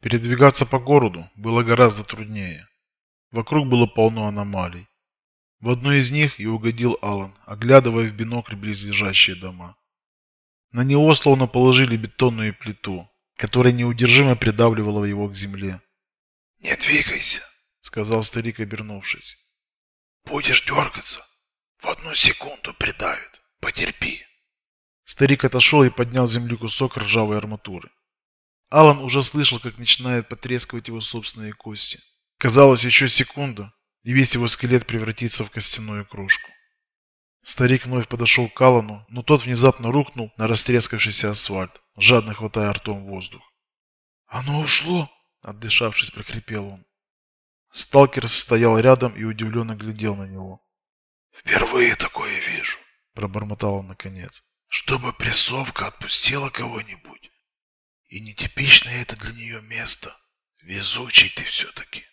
Передвигаться по городу было гораздо труднее. Вокруг было полно аномалий. В одну из них и угодил Алан, оглядывая в бинокль близлежащие дома. На него словно положили бетонную плиту, которая неудержимо придавливала его к земле. «Не двигайся», — сказал старик, обернувшись. «Будешь дергаться, в одну секунду придавит. Потерпи». Старик отошел и поднял с земли кусок ржавой арматуры. Алан уже слышал, как начинает потрескивать его собственные кости. Казалось, еще секунда, и весь его скелет превратится в костяную кружку. Старик вновь подошел к Алану, но тот внезапно рухнул на растрескавшийся асфальт, жадно хватая ртом воздух. «Оно ушло!» – отдышавшись, прохрипел он. Сталкер стоял рядом и удивленно глядел на него. «Впервые такое вижу», – пробормотал он наконец. «Чтобы прессовка отпустила кого-нибудь. Нетипичное это для нее место. Везучий ты все-таки.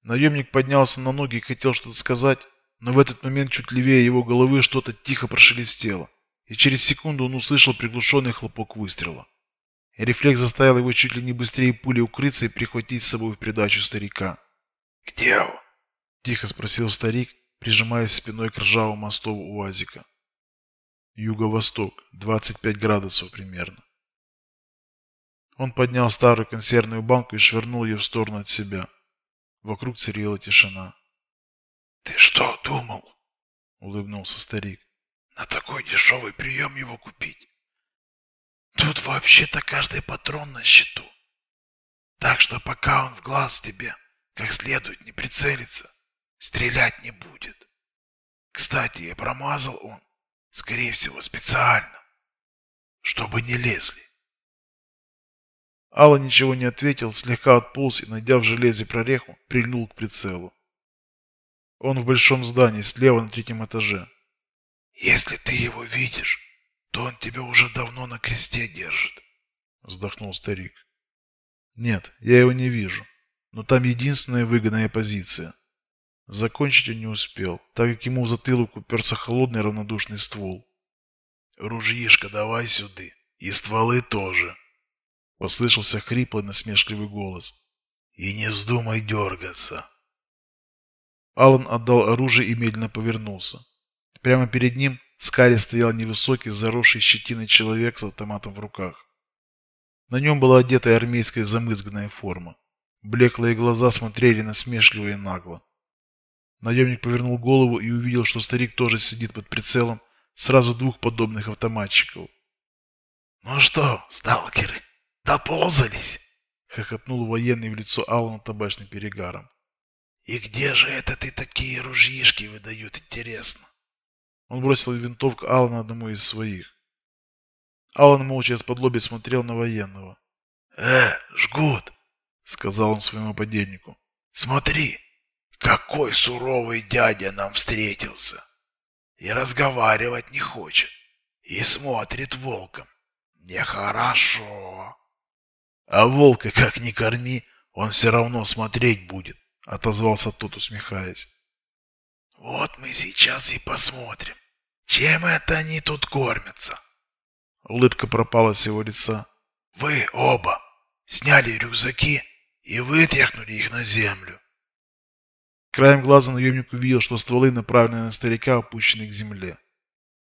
Наемник поднялся на ноги и хотел что-то сказать, но в этот момент чуть левее его головы что-то тихо прошелестело, и через секунду он услышал приглушенный хлопок выстрела. И рефлекс заставил его чуть ли не быстрее пули укрыться и прихватить с собой в придачу старика. «Где он?» – тихо спросил старик, прижимаясь спиной к ржавому мосту УАЗика. Юго-восток, 25 градусов примерно. Он поднял старую консервную банку и швырнул ее в сторону от себя. Вокруг царила тишина. «Ты что думал?» — улыбнулся старик. «На такой дешевый прием его купить? Тут вообще-то каждый патрон на счету. Так что пока он в глаз тебе как следует не прицелится, стрелять не будет. Кстати, и промазал он, скорее всего, специально, чтобы не лезли. Алла ничего не ответил, слегка отполз и, найдя в железе прореху, прильнул к прицелу. Он в большом здании, слева на третьем этаже. «Если ты его видишь, то он тебя уже давно на кресте держит», — вздохнул старик. «Нет, я его не вижу, но там единственная выгодная позиция». Закончить он не успел, так как ему в затылок уперся холодный равнодушный ствол. «Ружьишко давай сюда, и стволы тоже», Послышался хриплый насмешливый голос. «И не вздумай дергаться!» Алан отдал оружие и медленно повернулся. Прямо перед ним Скари стоял невысокий, заросший щетиной человек с автоматом в руках. На нем была одетая армейская замызганная форма. Блеклые глаза смотрели насмешливо и нагло. Наемник повернул голову и увидел, что старик тоже сидит под прицелом сразу двух подобных автоматчиков. «Ну что, сталкеры?» Доползались, хохотнул военный в лицо Алана табачным перегаром. И где же это ты такие ружьишки выдают, интересно? Он бросил винтовку Алана одному из своих. Алан молча из-под смотрел на военного. «Э, жгут!» — сказал он своему подельнику. «Смотри, какой суровый дядя нам встретился! И разговаривать не хочет, и смотрит волком. Нехорошо!» А волка как ни корми, он все равно смотреть будет, отозвался тот, усмехаясь. Вот мы сейчас и посмотрим, чем это они тут кормятся. Улыбка пропала с его лица. Вы оба сняли рюкзаки и вытряхнули их на землю. Краем глаза наемник увидел, что стволы направлены на старика, опущенные к земле.